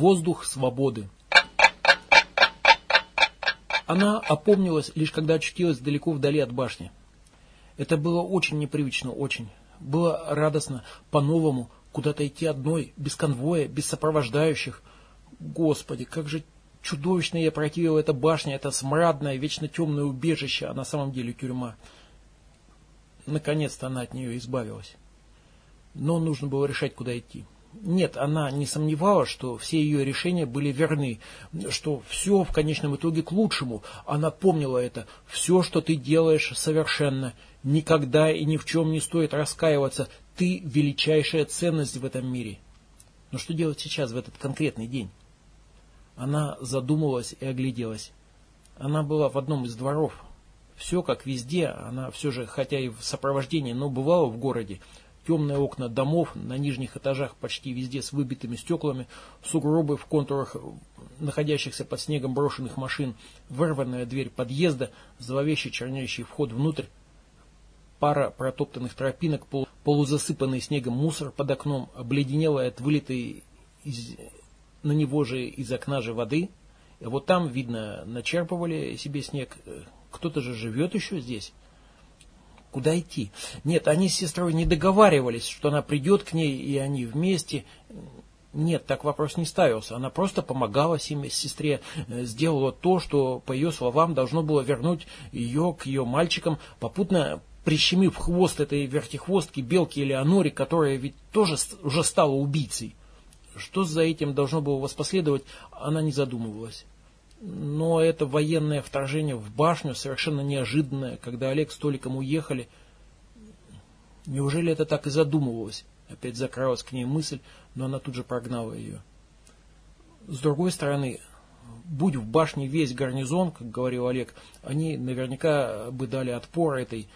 Воздух свободы. Она опомнилась, лишь когда очутилась далеко вдали от башни. Это было очень непривычно, очень. Было радостно, по-новому, куда-то идти одной, без конвоя, без сопровождающих. Господи, как же чудовищно я противила эта башня, это смрадное, вечно темное убежище, а на самом деле тюрьма. Наконец-то она от нее избавилась. Но нужно было решать, куда идти. Нет, она не сомневалась, что все ее решения были верны, что все в конечном итоге к лучшему. Она помнила это. Все, что ты делаешь, совершенно. Никогда и ни в чем не стоит раскаиваться. Ты величайшая ценность в этом мире. Но что делать сейчас, в этот конкретный день? Она задумалась и огляделась. Она была в одном из дворов. Все как везде, она все же, хотя и в сопровождении, но бывала в городе, темные окна домов на нижних этажах почти везде с выбитыми стеклами, сугробы в контурах находящихся под снегом брошенных машин, вырванная дверь подъезда, зловещий чернящий вход внутрь, пара протоптанных тропинок, пол, полузасыпанный снегом мусор под окном, обледенелая от вылитой из, на него же из окна же воды. Вот там, видно, начерпывали себе снег. Кто-то же живет еще здесь. Куда идти? Нет, они с сестрой не договаривались, что она придет к ней, и они вместе. Нет, так вопрос не ставился. Она просто помогала сестре, э, сделала то, что, по ее словам, должно было вернуть ее к ее мальчикам, попутно прищемив хвост этой вертихвостки, белки Элеоноре, которая ведь тоже уже стала убийцей. Что за этим должно было воспоследовать, она не задумывалась. Но это военное вторжение в башню совершенно неожиданное, когда Олег с Толиком уехали. Неужели это так и задумывалось? Опять закралась к ней мысль, но она тут же прогнала ее. С другой стороны, будь в башне весь гарнизон, как говорил Олег, они наверняка бы дали отпор этой,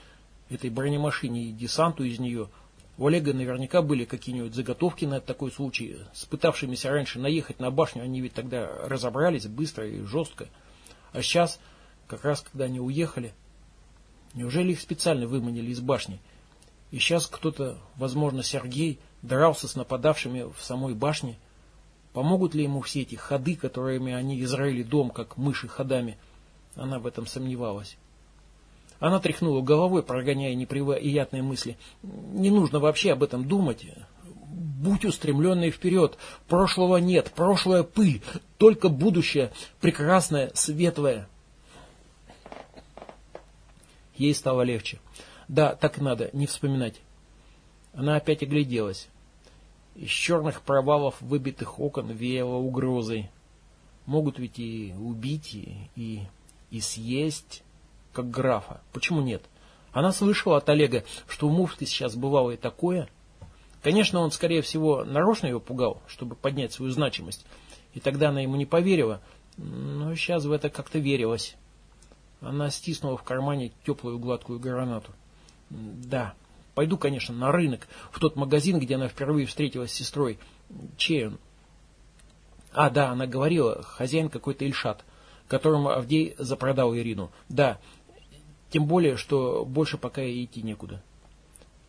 этой бронемашине и десанту из нее – у Олега наверняка были какие-нибудь заготовки на такой случай. С пытавшимися раньше наехать на башню, они ведь тогда разобрались быстро и жестко. А сейчас, как раз когда они уехали, неужели их специально выманили из башни? И сейчас кто-то, возможно, Сергей, дрался с нападавшими в самой башне. Помогут ли ему все эти ходы, которыми они изрыли дом, как мыши ходами? Она в этом сомневалась. Она тряхнула головой, прогоняя неприятные мысли. Не нужно вообще об этом думать. Будь устремленной вперед. Прошлого нет, прошлое пыль, только будущее, прекрасное, светлое. Ей стало легче. Да, так надо, не вспоминать. Она опять огляделась. Из черных провалов выбитых окон веяло угрозой. Могут ведь и убить, и, и, и съесть как графа. Почему нет? Она слышала от Олега, что у Муфты сейчас бывало и такое. Конечно, он, скорее всего, нарочно ее пугал, чтобы поднять свою значимость. И тогда она ему не поверила, но сейчас в это как-то верилось. Она стиснула в кармане теплую гладкую гранату. Да, пойду, конечно, на рынок, в тот магазин, где она впервые встретилась с сестрой. Чей он? А, да, она говорила, хозяин какой-то Ильшат, которому Авдей запродал Ирину. Да, тем более, что больше пока и идти некуда.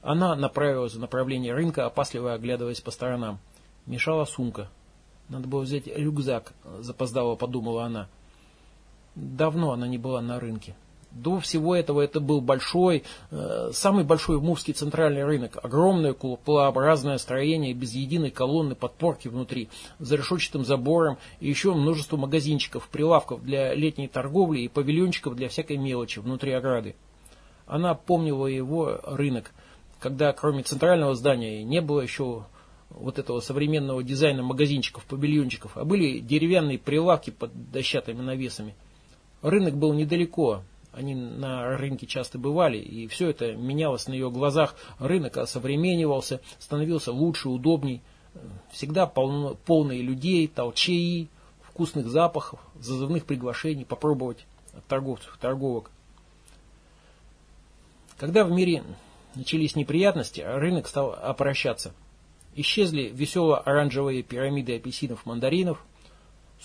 Она направилась в направлении рынка, опасливо оглядываясь по сторонам. Мешала сумка. Надо было взять рюкзак, запоздала, подумала она. Давно она не была на рынке. До всего этого это был большой, э, самый большой Мувский центральный рынок. Огромное куполообразное строение без единой колонны подпорки внутри, за решетчатым забором и еще множество магазинчиков, прилавков для летней торговли и павильончиков для всякой мелочи внутри ограды. Она помнила его рынок, когда кроме центрального здания не было еще вот этого современного дизайна магазинчиков, павильончиков, а были деревянные прилавки под дощатыми навесами. Рынок был недалеко, они на рынке часто бывали, и все это менялось на ее глазах. Рынок осовременивался, становился лучше, удобней. Всегда полно, полные людей, толчей, вкусных запахов, зазывных приглашений попробовать от торговцев торговок. Когда в мире начались неприятности, рынок стал опрощаться. Исчезли весело-оранжевые пирамиды апельсинов-мандаринов,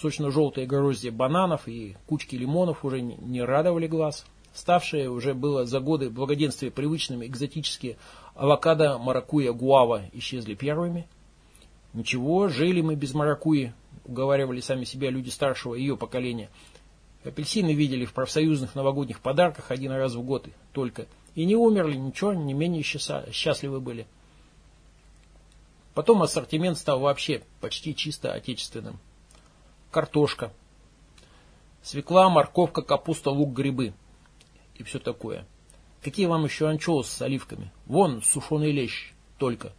Сочно-желтые гроздья бананов и кучки лимонов уже не радовали глаз. Ставшие уже было за годы благоденствия привычными экзотические авокадо, маракуя, гуава исчезли первыми. Ничего, жили мы без маракуи. уговаривали сами себя люди старшего ее поколения. Апельсины видели в профсоюзных новогодних подарках один раз в год только. И не умерли, ничего, не менее счастливы были. Потом ассортимент стал вообще почти чисто отечественным. Картошка, свекла, морковка, капуста, лук, грибы и все такое. Какие вам еще анчоусы с оливками? Вон сушеный лещ только.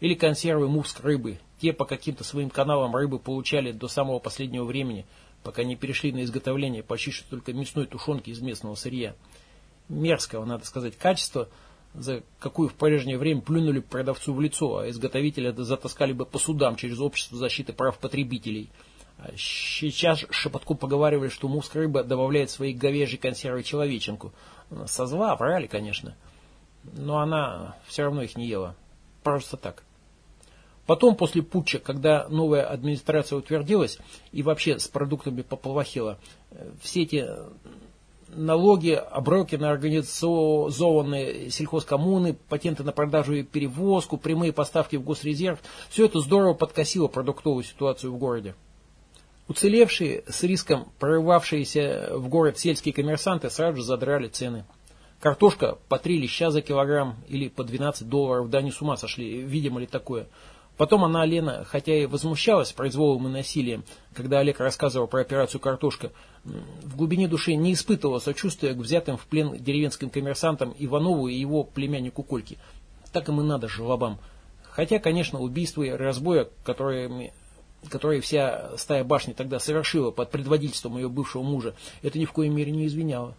Или консервы муск рыбы. Те по каким-то своим каналам рыбы получали до самого последнего времени, пока не перешли на изготовление почти что только мясной тушенки из местного сырья. Мерзкого, надо сказать, качества, за какую в прежнее время плюнули продавцу в лицо, а изготовители затаскали бы по судам через общество защиты прав потребителей. А сейчас шепотком поговаривали, что муск рыба добавляет в свои говяжьи консервы человеченку. Со зла врали, конечно. Но она все равно их не ела. Просто так. Потом, после путча, когда новая администрация утвердилась и вообще с продуктами поплохело, э, все эти налоги, оброки на организованные сельхозкоммуны, патенты на продажу и перевозку, прямые поставки в госрезерв, все это здорово подкосило продуктовую ситуацию в городе. Уцелевшие, с риском прорывавшиеся в город сельские коммерсанты сразу же задрали цены. Картошка по 3 леща за килограмм или по 12 долларов, да они с ума сошли, видимо ли такое. Потом она, Лена, хотя и возмущалась произволом и насилием, когда Олег рассказывал про операцию «Картошка», в глубине души не испытывала сочувствия к взятым в плен деревенским коммерсантам Иванову и его племяннику Кольке. Так им и надо, жлобам. Хотя, конечно, убийство и разбоя, которые, которые вся стая башни тогда совершила под предводительством ее бывшего мужа, это ни в коей мере не извиняло.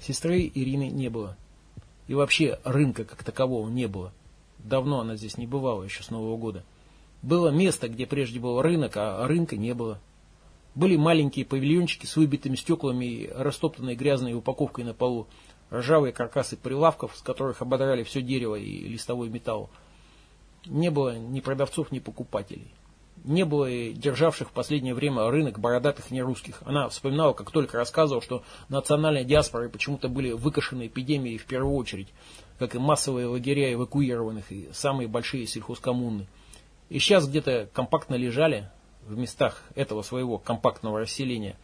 Сестры Ирины не было. И вообще рынка как такового не было. Давно она здесь не бывала, еще с Нового года. Было место, где прежде был рынок, а рынка не было. Были маленькие павильончики с выбитыми стеклами и растоптанной грязной упаковкой на полу, ржавые каркасы прилавков, с которых ободрали все дерево и листовой металл. Не было ни продавцов, ни покупателей не было и державших в последнее время рынок бородатых нерусских. Она вспоминала, как только рассказывал, что национальные диаспоры почему-то были выкашены эпидемией в первую очередь, как и массовые лагеря эвакуированных и самые большие сельхозкоммуны. И сейчас где-то компактно лежали в местах этого своего компактного расселения,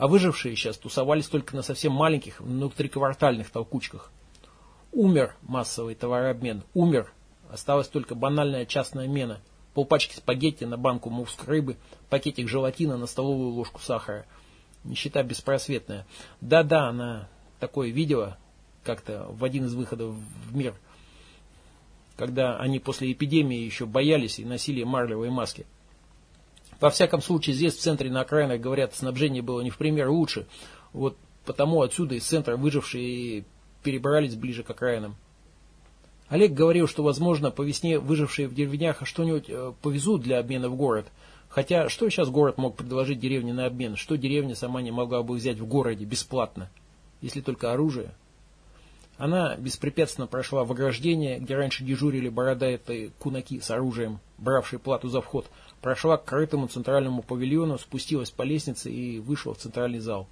а выжившие сейчас тусовались только на совсем маленьких внутриквартальных толкучках. Умер массовый товарообмен, умер, осталась только банальная частная мена – полпачки спагетти на банку муск рыбы, пакетик желатина на столовую ложку сахара. Нищета беспросветная. Да-да, она такое видела как-то в один из выходов в мир, когда они после эпидемии еще боялись и носили марлевые маски. Во всяком случае, здесь в центре на окраинах, говорят, снабжение было не в пример лучше. Вот потому отсюда из центра выжившие перебрались ближе к окраинам. Олег говорил, что, возможно, по весне выжившие в деревнях что-нибудь э, повезут для обмена в город. Хотя, что сейчас город мог предложить деревне на обмен? Что деревня сама не могла бы взять в городе бесплатно? Если только оружие. Она беспрепятственно прошла в ограждение, где раньше дежурили бородатые кунаки с оружием, бравшие плату за вход, прошла к крытому центральному павильону, спустилась по лестнице и вышла в центральный зал.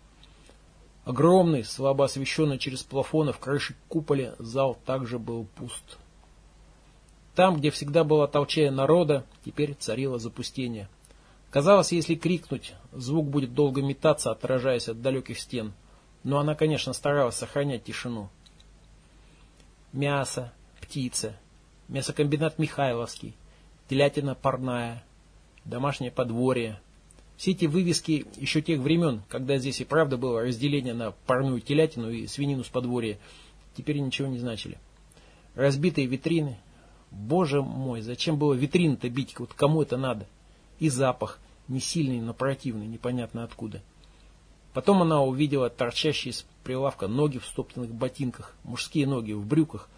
Огромный, слабо освещенный через плафоны в крыше куполе, зал также был пуст. Там, где всегда была толчая народа, теперь царило запустение. Казалось, если крикнуть, звук будет долго метаться, отражаясь от далеких стен. Но она, конечно, старалась сохранять тишину. Мясо, птица, мясокомбинат Михайловский, телятина парная, домашнее подворье, все эти вывески еще тех времен, когда здесь и правда было разделение на парную телятину и свинину с подворья, теперь ничего не значили. Разбитые витрины. Боже мой, зачем было витрины-то бить? Вот кому это надо? И запах, не сильный, но противный, непонятно откуда. Потом она увидела торчащие из прилавка ноги в стоптанных ботинках, мужские ноги в брюках.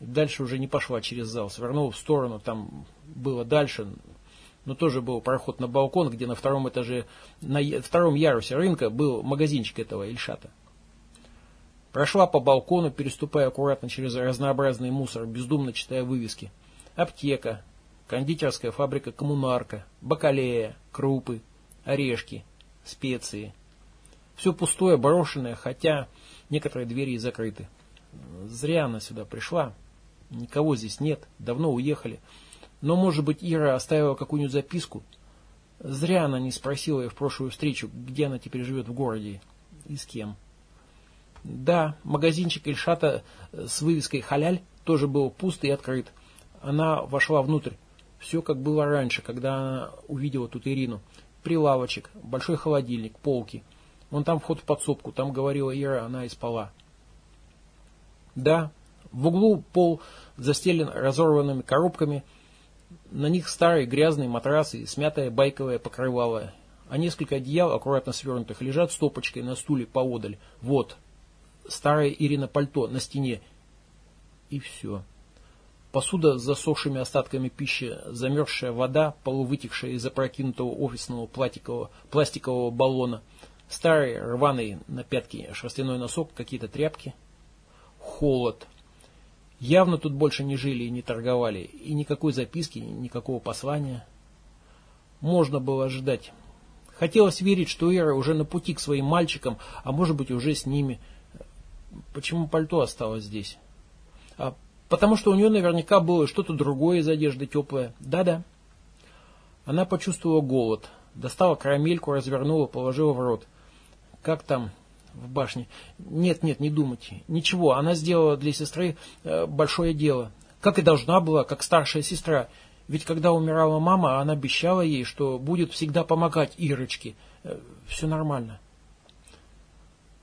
Дальше уже не пошла через зал, свернула в сторону, там было дальше, но тоже был проход на балкон, где на втором этаже, на втором ярусе рынка был магазинчик этого Ильшата. Прошла по балкону, переступая аккуратно через разнообразный мусор, бездумно читая вывески. Аптека, кондитерская фабрика «Коммунарка», бакалея, крупы, орешки, специи. Все пустое, брошенное, хотя некоторые двери и закрыты. Зря она сюда пришла. Никого здесь нет, давно уехали. Но, может быть, Ира оставила какую-нибудь записку? Зря она не спросила ее в прошлую встречу, где она теперь живет в городе и с кем. Да, магазинчик Ильшата с вывеской «Халяль» тоже был пуст и открыт. Она вошла внутрь. Все как было раньше, когда она увидела тут Ирину. Прилавочек, большой холодильник, полки. Вон там вход в подсобку, там говорила Ира, она и спала. Да, в углу пол застелен разорванными коробками, на них старые грязные матрасы и смятое байковое покрывало, а несколько одеял, аккуратно свернутых, лежат стопочкой на стуле поодаль. Вот, старое Ирина пальто на стене. И все. Посуда с засохшими остатками пищи, замерзшая вода, полувытекшая из опрокинутого офисного пластикового, баллона, старый рваный на пятки шерстяной носок, какие-то тряпки. Холод. Явно тут больше не жили и не торговали, и никакой записки, никакого послания. Можно было ожидать. Хотелось верить, что Ира уже на пути к своим мальчикам, а может быть уже с ними. Почему пальто осталось здесь? А потому что у нее наверняка было что-то другое из одежды теплое. Да-да. Она почувствовала голод. Достала карамельку, развернула, положила в рот. Как там в башне? Нет, нет, не думайте. Ничего, она сделала для сестры э, большое дело. Как и должна была, как старшая сестра. Ведь когда умирала мама, она обещала ей, что будет всегда помогать Ирочке. Э, все нормально.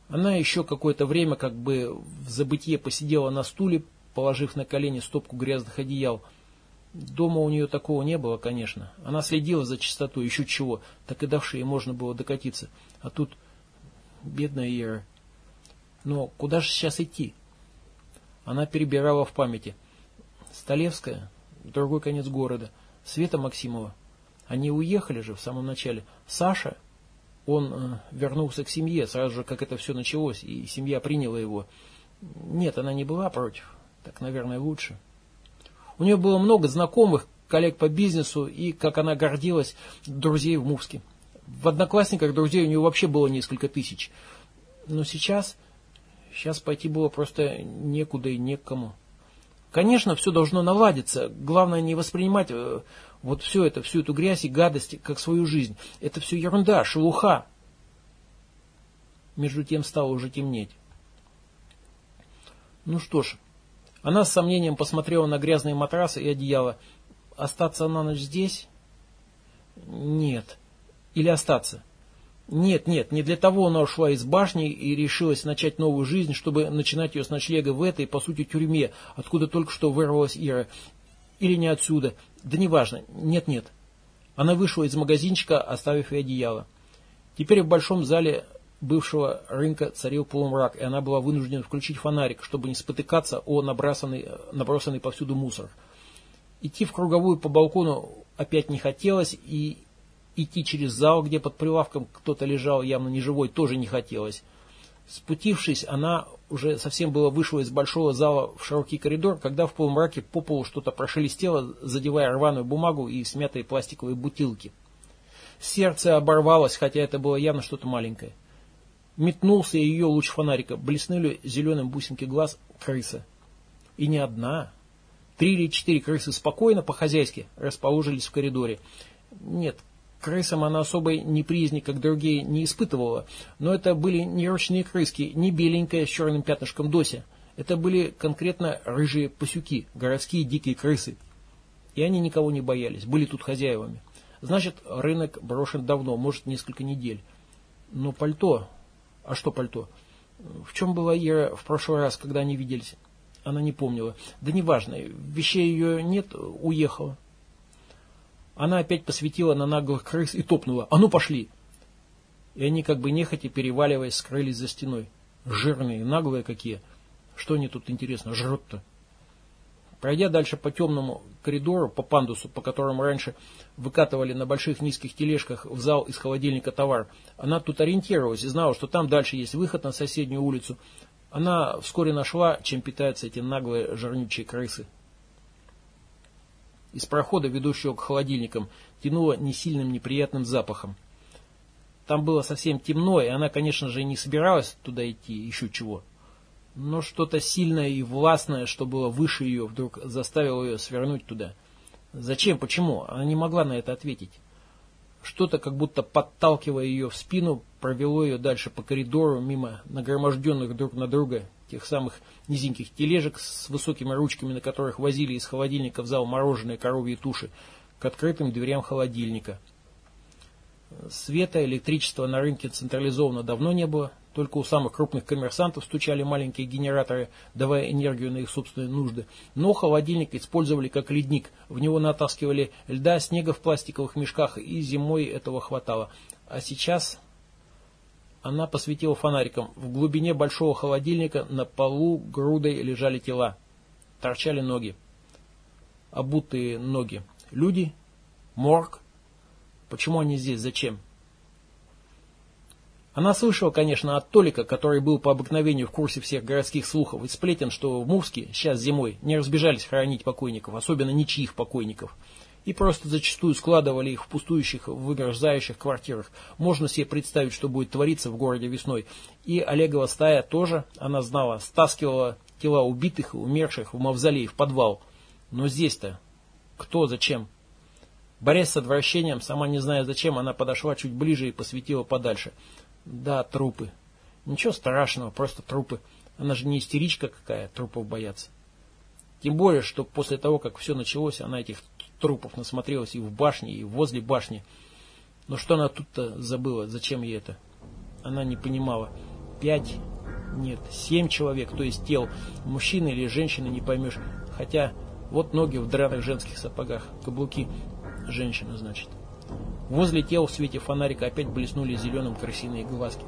Она еще какое-то время как бы в забытье посидела на стуле, положив на колени стопку грязных одеял. Дома у нее такого не было, конечно. Она следила за чистотой, еще чего, так и давшей ей можно было докатиться. А тут бедная Ира. Но куда же сейчас идти? Она перебирала в памяти. Столевская, другой конец города, Света Максимова. Они уехали же в самом начале. Саша, он э, вернулся к семье сразу же, как это все началось, и семья приняла его. Нет, она не была против. Так, наверное, лучше. У нее было много знакомых, коллег по бизнесу и, как она гордилась, друзей в Мувске. В одноклассниках друзей у нее вообще было несколько тысяч. Но сейчас, сейчас пойти было просто некуда и некому. Конечно, все должно наладиться. Главное не воспринимать э, вот все это, всю эту грязь и гадость, как свою жизнь. Это все ерунда, шелуха. Между тем стало уже темнеть. Ну что ж, она с сомнением посмотрела на грязные матрасы и одеяло. Остаться на ночь здесь? Нет. Или остаться? Нет, нет, не для того она ушла из башни и решилась начать новую жизнь, чтобы начинать ее с ночлега в этой, по сути, тюрьме, откуда только что вырвалась Ира. Или не отсюда. Да неважно. Нет, нет. Она вышла из магазинчика, оставив ей одеяло. Теперь в большом зале бывшего рынка царил полумрак, и она была вынуждена включить фонарик, чтобы не спотыкаться о набросанный, набросанный повсюду мусор. Идти в круговую по балкону опять не хотелось, и идти через зал, где под прилавком кто-то лежал, явно неживой, тоже не хотелось. Спутившись, она уже совсем было вышла из большого зала в широкий коридор, когда в полумраке по полу что-то прошелестело, задевая рваную бумагу и смятые пластиковые бутылки. Сердце оборвалось, хотя это было явно что-то маленькое. Метнулся ее луч фонарика, блеснули зеленым бусинки глаз крыса. И не одна. Три или четыре крысы спокойно, по-хозяйски, расположились в коридоре. Нет, крысам она особой неприязни, как другие, не испытывала, но это были не ручные крыски, не беленькая с черным пятнышком Дося. Это были конкретно рыжие пасюки, городские дикие крысы. И они никого не боялись, были тут хозяевами. Значит, рынок брошен давно, может, несколько недель. Но пальто, а что пальто? В чем была Ира в прошлый раз, когда они виделись? Она не помнила. Да неважно, вещей ее нет, уехала. Она опять посветила на наглых крыс и топнула. «А ну пошли!» И они как бы нехотя переваливаясь скрылись за стеной. Жирные, наглые какие. Что они тут, интересно, жрут-то? Пройдя дальше по темному коридору, по пандусу, по которому раньше выкатывали на больших низких тележках в зал из холодильника товар, она тут ориентировалась и знала, что там дальше есть выход на соседнюю улицу. Она вскоре нашла, чем питаются эти наглые жирнючие крысы. Из прохода, ведущего к холодильникам, тянуло несильным неприятным запахом. Там было совсем темно, и она, конечно же, не собиралась туда идти, еще чего. Но что-то сильное и властное, что было выше ее, вдруг заставило ее свернуть туда. Зачем? Почему? Она не могла на это ответить. Что-то, как будто подталкивая ее в спину, провело ее дальше по коридору, мимо нагроможденных друг на друга тех самых низеньких тележек с высокими ручками, на которых возили из холодильника в зал мороженое коровьи туши, к открытым дверям холодильника. Света, электричества на рынке централизованно давно не было, только у самых крупных коммерсантов стучали маленькие генераторы, давая энергию на их собственные нужды. Но холодильник использовали как ледник. В него натаскивали льда, снега в пластиковых мешках, и зимой этого хватало. А сейчас она посветила фонариком. В глубине большого холодильника на полу грудой лежали тела. Торчали ноги. Обутые ноги. Люди? Морг? Почему они здесь? Зачем? Она слышала, конечно, от Толика, который был по обыкновению в курсе всех городских слухов и сплетен, что в Мувске сейчас зимой не разбежались хоронить покойников, особенно ничьих покойников, и просто зачастую складывали их в пустующих, вымерзающих квартирах. Можно себе представить, что будет твориться в городе весной. И Олегова стая тоже, она знала, стаскивала тела убитых и умерших в мавзолей, в подвал. Но здесь-то кто, зачем? Борясь с отвращением, сама не зная зачем, она подошла чуть ближе и посветила подальше – да, трупы. Ничего страшного, просто трупы. Она же не истеричка какая, трупов бояться. Тем более, что после того, как все началось, она этих трупов насмотрелась и в башне, и возле башни. Но что она тут-то забыла, зачем ей это? Она не понимала. Пять, нет, семь человек, то есть тел. Мужчины или женщины, не поймешь. Хотя, вот ноги в драных женских сапогах, каблуки. Женщина, значит. Возле тел в свете фонарика опять блеснули зеленым крысиные глазки.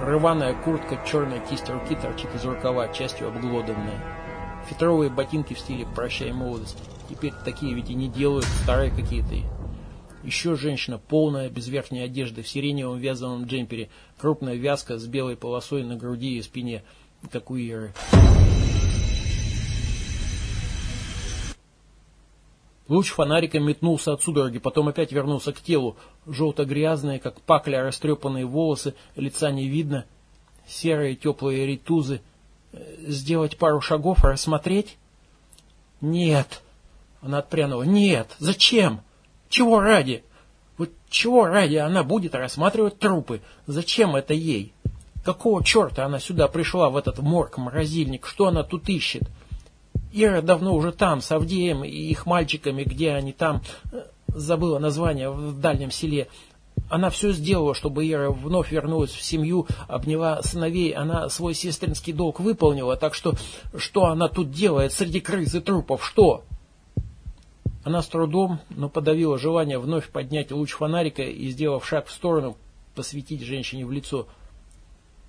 Рваная куртка, черная кисть руки торчит из рукава, частью обглоданная. Фетровые ботинки в стиле «Прощай, молодость». Теперь такие ведь и не делают, старые какие-то. Еще женщина, полная, без верхней одежды, в сиреневом вязаном джемпере, крупная вязка с белой полосой на груди и спине, как у Иры. Луч фонарика метнулся от судороги, потом опять вернулся к телу. Желто-грязные, как пакля, растрепанные волосы, лица не видно. Серые теплые ритузы. Сделать пару шагов, рассмотреть? Нет. Она отпрянула. Нет. Зачем? Чего ради? Вот чего ради она будет рассматривать трупы? Зачем это ей? Какого черта она сюда пришла, в этот морг-морозильник? Что она тут ищет? Ира давно уже там, с Авдеем и их мальчиками, где они там, э, забыла название, в дальнем селе. Она все сделала, чтобы Ира вновь вернулась в семью, обняла сыновей. Она свой сестринский долг выполнила, так что что она тут делает среди крыс и трупов? Что? Она с трудом, но подавила желание вновь поднять луч фонарика и, сделав шаг в сторону, посветить женщине в лицо.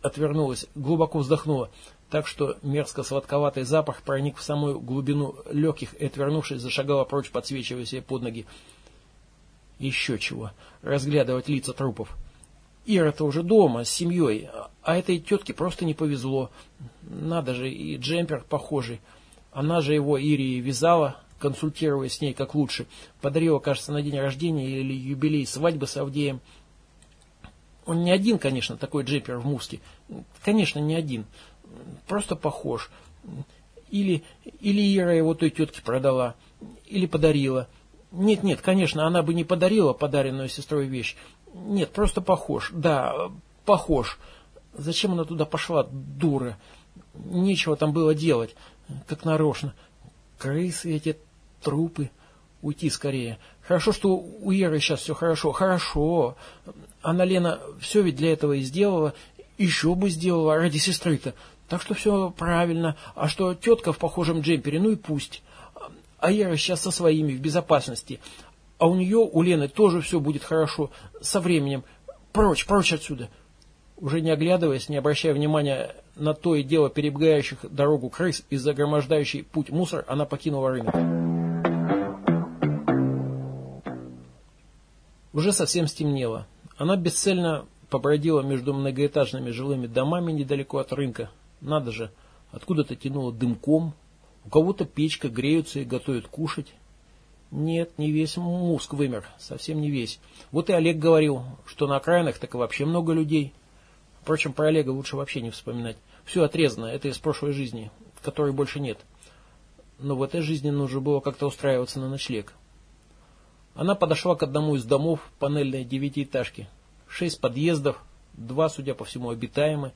Отвернулась, глубоко вздохнула так что мерзко-сладковатый запах проник в самую глубину легких и, отвернувшись, зашагала прочь, подсвечивая себе под ноги. Еще чего, разглядывать лица трупов. Ира-то уже дома, с семьей, а этой тетке просто не повезло. Надо же, и джемпер похожий. Она же его Ирии вязала, консультируя с ней как лучше. Подарила, кажется, на день рождения или юбилей свадьбы с Авдеем. Он не один, конечно, такой джемпер в Муске. Конечно, не один просто похож. Или, или Ира его той тетке продала, или подарила. Нет, нет, конечно, она бы не подарила подаренную сестрой вещь. Нет, просто похож. Да, похож. Зачем она туда пошла, дура? Нечего там было делать, как нарочно. Крысы эти, трупы. Уйти скорее. Хорошо, что у Иры сейчас все хорошо. Хорошо. Она, Лена, все ведь для этого и сделала. Еще бы сделала ради сестры-то. Так что все правильно. А что тетка в похожем джемпере, ну и пусть. А я сейчас со своими в безопасности. А у нее, у Лены, тоже все будет хорошо. Со временем. Прочь, прочь отсюда. Уже не оглядываясь, не обращая внимания на то и дело перебегающих дорогу крыс и загромождающий путь мусор, она покинула рынок. Уже совсем стемнело. Она бесцельно побродила между многоэтажными жилыми домами недалеко от рынка, надо же, откуда-то тянуло дымком. У кого-то печка, греются и готовят кушать. Нет, не весь муск вымер, совсем не весь. Вот и Олег говорил, что на окраинах так и вообще много людей. Впрочем, про Олега лучше вообще не вспоминать. Все отрезано, это из прошлой жизни, которой больше нет. Но в этой жизни нужно было как-то устраиваться на ночлег. Она подошла к одному из домов панельной девятиэтажки. Шесть подъездов, два, судя по всему, обитаемы.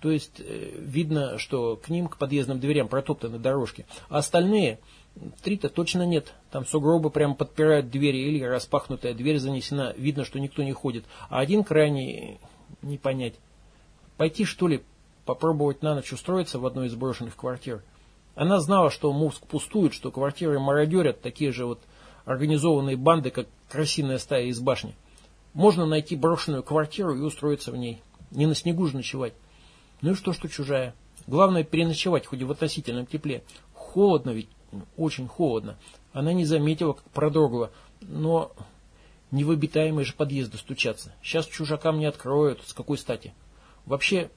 То есть э, видно, что к ним, к подъездным дверям протоптаны дорожки. А остальные, три-то точно нет. Там сугробы прямо подпирают двери или распахнутая дверь занесена. Видно, что никто не ходит. А один крайний, не понять. Пойти, что ли, попробовать на ночь устроиться в одной из брошенных квартир. Она знала, что Мувск пустует, что квартиры мародерят, такие же вот организованные банды, как красивая стая из башни. Можно найти брошенную квартиру и устроиться в ней. Не на снегу же ночевать. Ну и что, что чужая. Главное переночевать, хоть и в относительном тепле. Холодно ведь, очень холодно. Она не заметила, как продрогла, но не же подъезды стучаться. Сейчас чужакам не откроют, с какой стати. Вообще,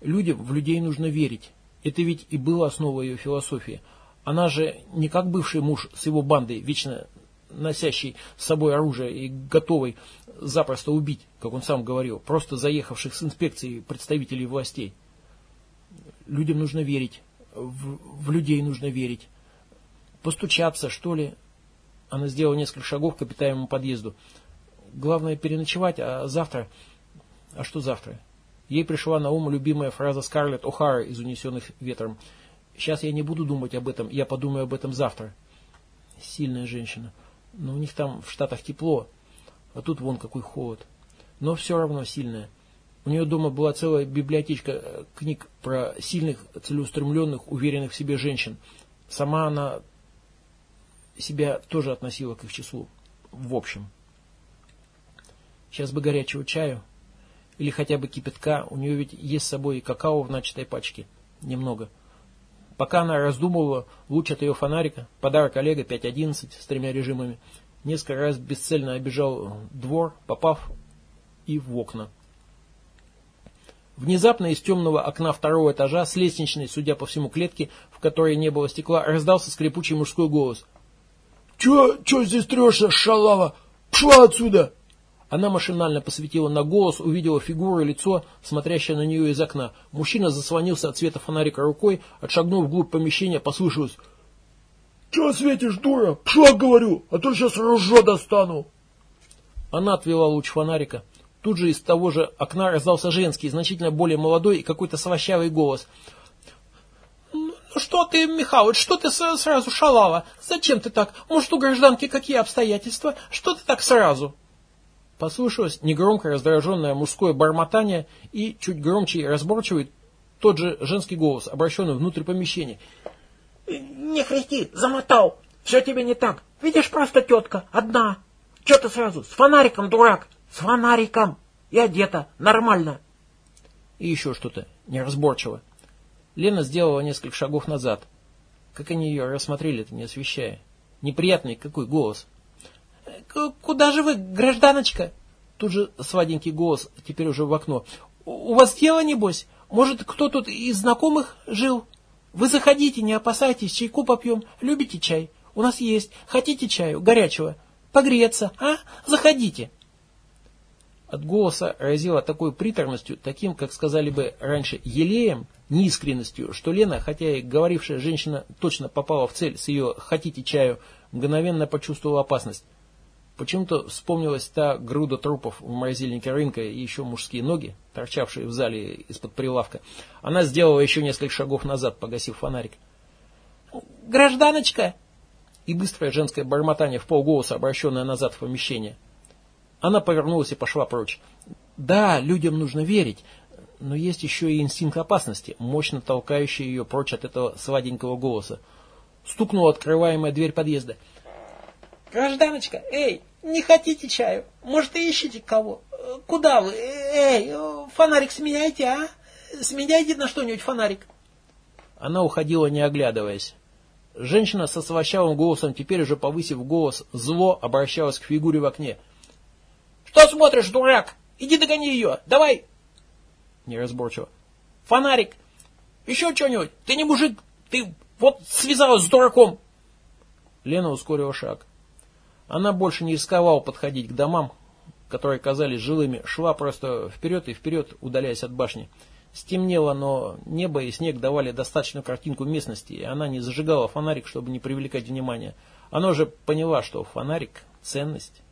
людям в людей нужно верить. Это ведь и было основой ее философии. Она же не как бывший муж с его бандой, вечно носящий с собой оружие и готовый запросто убить, как он сам говорил, просто заехавших с инспекцией представителей властей. Людям нужно верить, в, в людей нужно верить. Постучаться, что ли. Она сделала несколько шагов к обитаемому подъезду. Главное переночевать, а завтра... А что завтра? Ей пришла на ум любимая фраза Скарлетт О'Хара из «Унесенных ветром». «Сейчас я не буду думать об этом, я подумаю об этом завтра». Сильная женщина. Но у них там в Штатах тепло, а тут вон какой холод. Но все равно сильная. У нее дома была целая библиотечка э, книг про сильных, целеустремленных, уверенных в себе женщин. Сама она себя тоже относила к их числу. В общем. Сейчас бы горячего чаю. Или хотя бы кипятка. У нее ведь есть с собой и какао в начатой пачке. Немного. Пока она раздумывала, луч от ее фонарика, подарок Олега 5.11 с тремя режимами, несколько раз бесцельно обижал двор, попав и в окна. Внезапно из темного окна второго этажа с лестничной, судя по всему, клетки, в которой не было стекла, раздался скрипучий мужской голос. «Че, че здесь трешься, шалава? Пшла отсюда!» Она машинально посветила на голос, увидела фигуру и лицо, смотрящее на нее из окна. Мужчина заслонился от света фонарика рукой, отшагнув вглубь помещения, послышалось «Чего светишь, дура? Пшла, говорю, а то сейчас ружье достану!» Она отвела луч фонарика. Тут же из того же окна раздался женский, значительно более молодой и какой-то свощавый голос. «Ну что ты, Михалыч, что ты сразу шалава? Зачем ты так? Может, у гражданки какие обстоятельства? Что ты так сразу?» Послышалось негромко раздраженное мужское бормотание и чуть громче и разборчивый тот же женский голос, обращенный внутрь помещения. «Не хрести, замотал! Все тебе не так! Видишь, просто тетка, одна! Че ты сразу? С фонариком, дурак! С фонариком! И одета, нормально!» И еще что-то неразборчиво. Лена сделала несколько шагов назад. Как они ее рассмотрели-то, не освещая. Неприятный какой голос. «Куда же вы, гражданочка?» Тут же сладенький голос, теперь уже в окно. «У вас дело, небось? Может, кто тут из знакомых жил? Вы заходите, не опасайтесь, чайку попьем. Любите чай? У нас есть. Хотите чаю? Горячего? Погреться, а? Заходите!» От голоса разило такой приторностью, таким, как сказали бы раньше, елеем, неискренностью, что Лена, хотя и говорившая женщина точно попала в цель с ее «хотите чаю», мгновенно почувствовала опасность. Почему-то вспомнилась та груда трупов в морозильнике рынка и еще мужские ноги, торчавшие в зале из-под прилавка. Она сделала еще несколько шагов назад, погасив фонарик. «Гражданочка!» И быстрое женское бормотание в полголоса, обращенное назад в помещение. Она повернулась и пошла прочь. Да, людям нужно верить, но есть еще и инстинкт опасности, мощно толкающий ее прочь от этого сладенького голоса. Стукнула открываемая дверь подъезда. Гражданочка, эй, не хотите чаю? Может, ищете кого? Куда вы? Эй, фонарик сменяйте, а? Сменяйте на что-нибудь фонарик. Она уходила, не оглядываясь. Женщина со свощавым голосом, теперь уже повысив голос, зло обращалась к фигуре в окне. «Что смотришь, дурак? Иди догони ее, давай!» Неразборчиво. «Фонарик! Еще что-нибудь! Ты не мужик! Ты вот связалась с дураком!» Лена ускорила шаг. Она больше не рисковала подходить к домам, которые казались жилыми, шла просто вперед и вперед, удаляясь от башни. Стемнело, но небо и снег давали достаточную картинку местности, и она не зажигала фонарик, чтобы не привлекать внимания. Она уже поняла, что фонарик – ценность.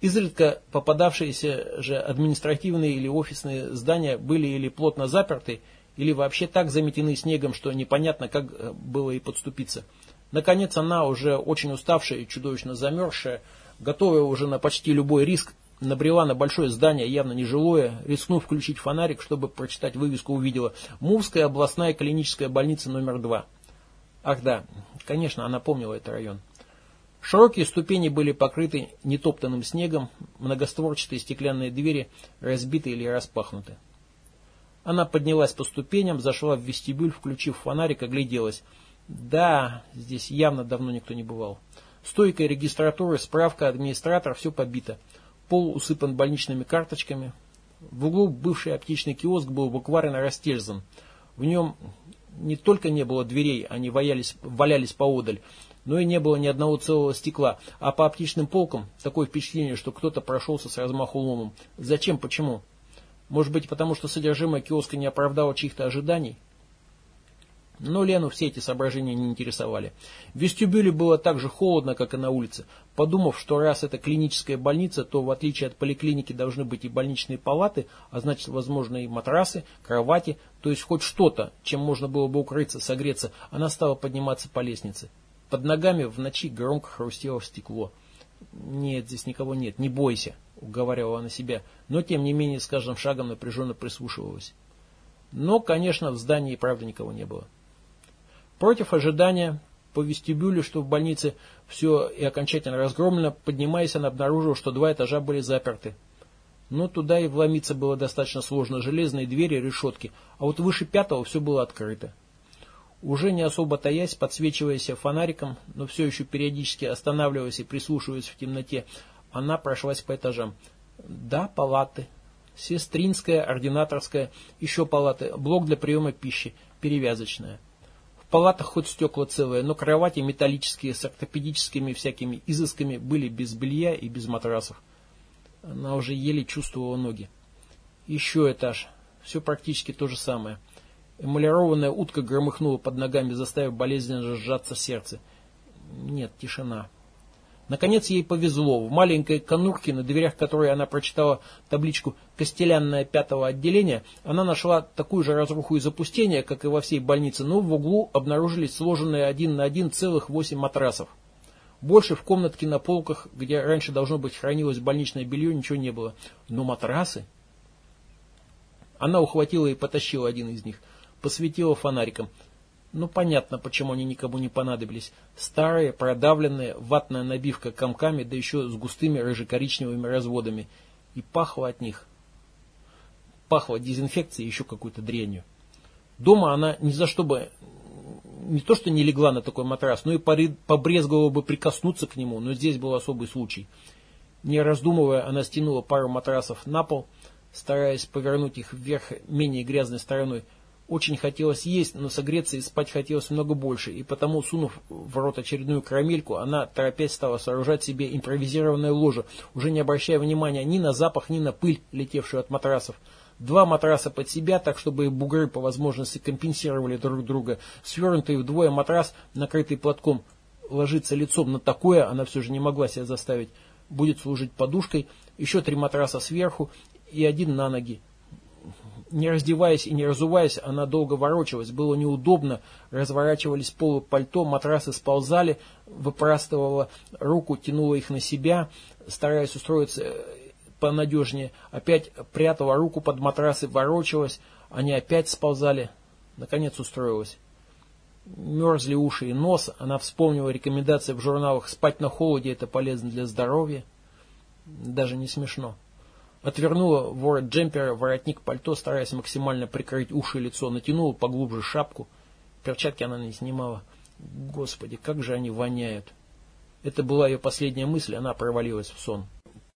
Изредка попадавшиеся же административные или офисные здания были или плотно заперты, или вообще так заметены снегом, что непонятно, как э, было и подступиться. Наконец она, уже очень уставшая и чудовищно замерзшая, готовая уже на почти любой риск, набрела на большое здание, явно нежилое, рискнув включить фонарик, чтобы прочитать вывеску, увидела «Мувская областная клиническая больница номер два». Ах да, конечно, она помнила этот район. Широкие ступени были покрыты нетоптанным снегом, многостворчатые стеклянные двери разбиты или распахнуты. Она поднялась по ступеням, зашла в вестибюль, включив фонарик, огляделась. Да, здесь явно давно никто не бывал. Стойка регистратуры, справка, администратор, все побито. Пол усыпан больничными карточками. В углу бывший аптечный киоск был буквально растельзан. В нем не только не было дверей, они валялись, валялись поодаль, но и не было ни одного целого стекла, а по оптичным полкам такое впечатление, что кто-то прошелся с размаху ломом. Зачем, почему? Может быть, потому что содержимое киоска не оправдало чьих-то ожиданий? Но Лену все эти соображения не интересовали. В вестибюле было так же холодно, как и на улице. Подумав, что раз это клиническая больница, то в отличие от поликлиники должны быть и больничные палаты, а значит, возможно, и матрасы, кровати, то есть хоть что-то, чем можно было бы укрыться, согреться, она стала подниматься по лестнице. Под ногами в ночи громко хрустело стекло. «Нет, здесь никого нет, не бойся», — уговаривала она себя, но тем не менее с каждым шагом напряженно прислушивалась. Но, конечно, в здании и правда никого не было. Против ожидания, по вестибюлю, что в больнице все и окончательно разгромлено, поднимаясь, она обнаружила, что два этажа были заперты. Но туда и вломиться было достаточно сложно. Железные двери, решетки. А вот выше пятого все было открыто. Уже не особо таясь, подсвечиваясь фонариком, но все еще периодически останавливаясь и прислушиваясь в темноте, она прошлась по этажам. Да, палаты. Сестринская, ординаторская, еще палаты, блок для приема пищи, перевязочная палатах хоть стекла целые, но кровати металлические с ортопедическими всякими изысками были без белья и без матрасов. Она уже еле чувствовала ноги. Еще этаж. Все практически то же самое. Эмалированная утка громыхнула под ногами, заставив болезненно сжаться сердце. Нет, тишина. Наконец ей повезло. В маленькой конурке, на дверях которой она прочитала табличку «Костелянное пятого отделения», она нашла такую же разруху и запустение, как и во всей больнице, но в углу обнаружились сложенные один на один целых восемь матрасов. Больше в комнатке на полках, где раньше должно быть хранилось больничное белье, ничего не было. Но матрасы... Она ухватила и потащила один из них, посветила фонариком. Ну, понятно, почему они никому не понадобились. Старые, продавленные, ватная набивка комками, да еще с густыми рыжекоричневыми разводами. И пахло от них. Пахло дезинфекцией еще какой-то дрянью. Дома она ни за что бы, не то что не легла на такой матрас, но и побрезговала бы прикоснуться к нему, но здесь был особый случай. Не раздумывая, она стянула пару матрасов на пол, стараясь повернуть их вверх менее грязной стороной, очень хотелось есть, но согреться и спать хотелось много больше, и потому, сунув в рот очередную карамельку, она, торопясь, стала сооружать себе импровизированное ложе, уже не обращая внимания ни на запах, ни на пыль, летевшую от матрасов. Два матраса под себя, так чтобы бугры по возможности компенсировали друг друга. Свернутый вдвое матрас, накрытый платком, ложиться лицом на такое она все же не могла себя заставить. Будет служить подушкой, еще три матраса сверху и один на ноги. Не раздеваясь и не разуваясь, она долго ворочалась, было неудобно, разворачивались полы пальто, матрасы сползали, выпрастывала руку, тянула их на себя, стараясь устроиться э, понадежнее, опять прятала руку под матрасы, ворочалась, они опять сползали, наконец устроилась. Мерзли уши и нос, она вспомнила рекомендации в журналах «Спать на холоде – это полезно для здоровья». Даже не смешно. Отвернула ворот джемпера, воротник пальто, стараясь максимально прикрыть уши и лицо, натянула поглубже шапку. Перчатки она не снимала. Господи, как же они воняют. Это была ее последняя мысль, она провалилась в сон.